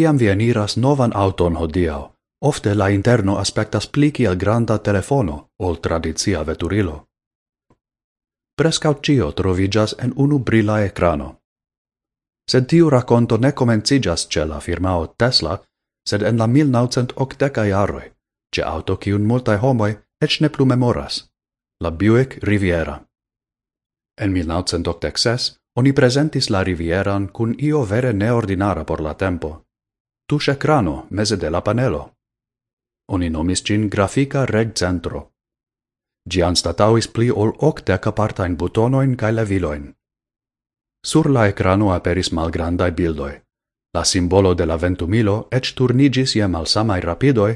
Ciam vi eniras novan auton hodiau, ofte la interno aspectas pli kiel granda telefono ol tradizia veturilo. Prescau cio trovigas en unu brila ecrano. Sed tiu raconto ne comencigas ce la firmao Tesla, sed en la 1980 jaroj, ce auto cium multae homoi ec ne plu memoras, la Buick Riviera. En 1986 oni presentis la Rivieran cun io vere neordinara por la tempo tuŝa krano meze de la panelo. Oni nomis ĝin grafika regcentro. Ĝi anstataŭis pli ol okdek apartajn butonojn kaj levilojn. Sur la ekrano aperis malgrandaj bildoj. La simbolo de la ventumilo eĉ turniĝis je malsamaj rapidoj,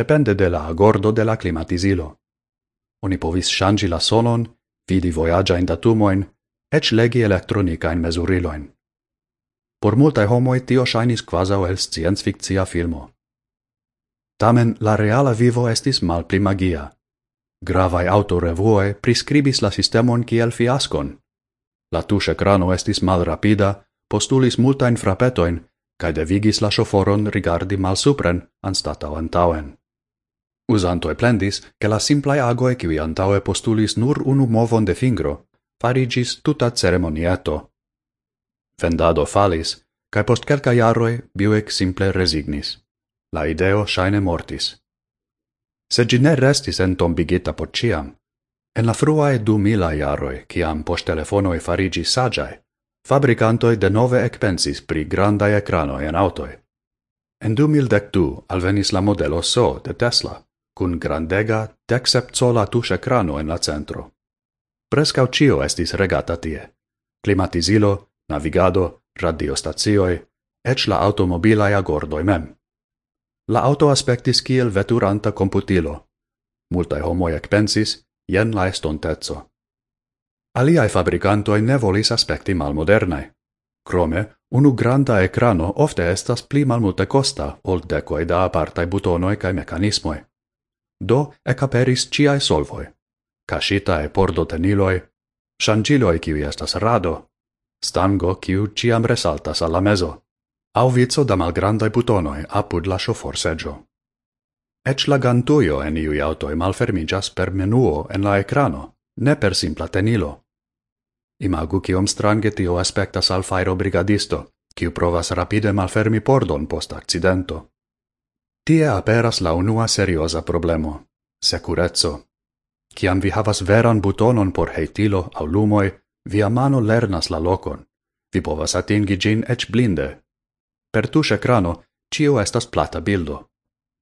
depende de la agordo de la klimatizilo. Oni povis ŝanĝi la sonon, vidi vojaĝajn datumojn, eĉ legi elektronikajn mezurilojn. Por multae homoi tio shainis quasau el fictia filmo. Tamen la reala vivo estis malpli magia. Gravaj autorevuoj prescribis la sistemon kiel fiascon. La tuŝekrano estis mal rapida, postulis multain frapetoin, cae devigis la soforon rigardi malsupren anstatau antauen. Uzantoj plendis, che la simplae agoe qui antaue postulis nur unu movon de fingro, farigis tuta ceremonieto, Vendado falis, cae post quelca jaroi Buick simple resignis. La ideo shaine mortis. Se gi ne restis entombigita pot ciam. En la fruae du mila jaroi, ciam post telefonoi farigi sagiae, fabricantoi de nove ecpensis pri grandai ecranoi en autoi. En 2012 alvenis la modelo SO de Tesla, cun grandega decepzola tush ecrano en la centro. Prescau cio estis regata tie. Climatizilo, navigado, radiostazioi, ec la automobilae agordoi mem. La auto aspektis kiel veturanta komputilo. Multaj homoj ekpensis, jen la estonteco. Aliae fabricantoi ne volis aspekti malmodernae. Krome, unu granda ekrano ofte estas pli malmulte costa ol decoe da apartae butonoj kaj mekanismoj. Do ekaperis ciaj solvoj. pordo pordoteniloj, ŝanĝiloj kiwi estas rado, stango kiu ciam resaltas alla meso, au vizo da malgrandai butonoi apud la shofor seggio. Ec la gantuio en iui autoi malfermigas per menuo en la ecrano, ne per simpla tenilo. Imagu kiom strange tio aspectas al fairo brigadisto, kiu provas rapide malfermi pordon post accidento. Tie aperas la unua seriosa problemo, securezzo. Ciam vi havas veran butonon por heitilo au lumoi, Via mano lernas la locon. Vi povas atingi gin ec blinde. Per tuŝa ecrano, cio estas plata bildo.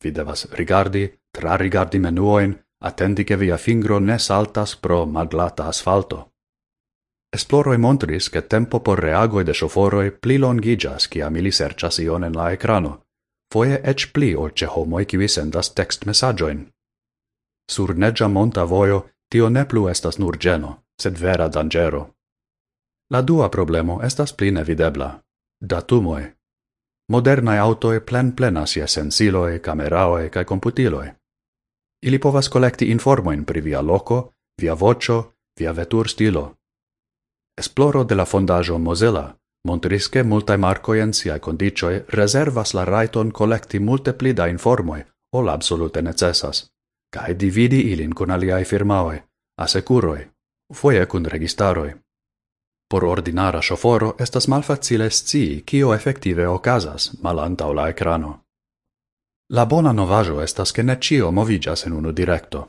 Vi devas rigardi, trarigardi menuoin, attendi che via fingro ne saltas pro maglata asfalto. Esploroi montris che tempo por reagoi de soforoi pli longigas ciam ili sercias ion en la ecrano, foie ec pli ol ce homoi kivi sendas text messagioin. Sur neggia monta voio, tio ne plu estas nur geno, sed vera dangero. La dua problemo estas pli nevidebla. Datumoe. Modernae autoe plen plenas je sensiloe, cameraoe cae computiloe. Ili povas collecti informoin pri via loco, via vocio, via veturstilo. Esploro de la fondajo Mozilla montris ke multaj markoj en siae kondiĉoj reservas la raiton collecti multe pli da informoi ol absolute necesas, cae dividi ilin con aliae firmaoj, asekuroj, foie cun registaroj. Por ordinara ŝoforo estas malfacile scii kio efektive okazas malantaŭ la ekrano. La bona novaĵo estas ke ne ĉio moviĝas en unu direkto.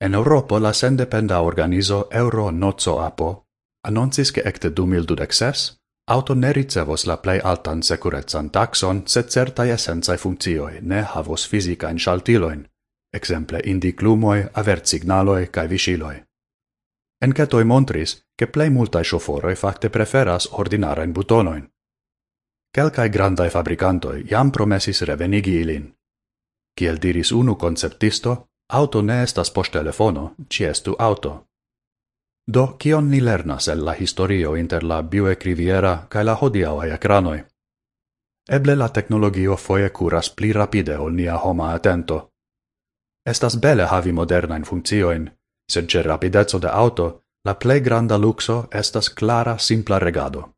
En Europo la sendependa organizo Euro Nozo Apo anoncis ke ekde 2026 auto ne ricevos la plej altan sekurecan taxon, se certaj esencaj funkcioj ne havos fizikajn ŝaltilojn, ekzemple indiklumoj, avertsignaloj kaj viŝiloj. Enketoj montris, che plei multae shoforoi facte preferas ordinarain butonoin. Quelcae grandae fabricantoi jam promesis revenigi ilin. Ciel diris unu conceptisto, auto ne estas postelefono, ci estu auto. Do, kion ni lernas el la historio inter la bioecriviera cae la hodiauae ecranoi? Eble la technologio foie curas pli rapide ol nia homa atento. Estas bele havi modernain funccioin, sed ce rapidezzo de auto La plei granda luxo estas clara simpla regado.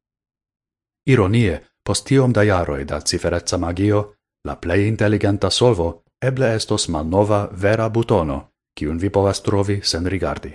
Ironie, post tiom da jaroj da ciferezza magio, la plei intelligenta solvo eble estos malnova vera butono, kiun vi povas trovi sen rigardi.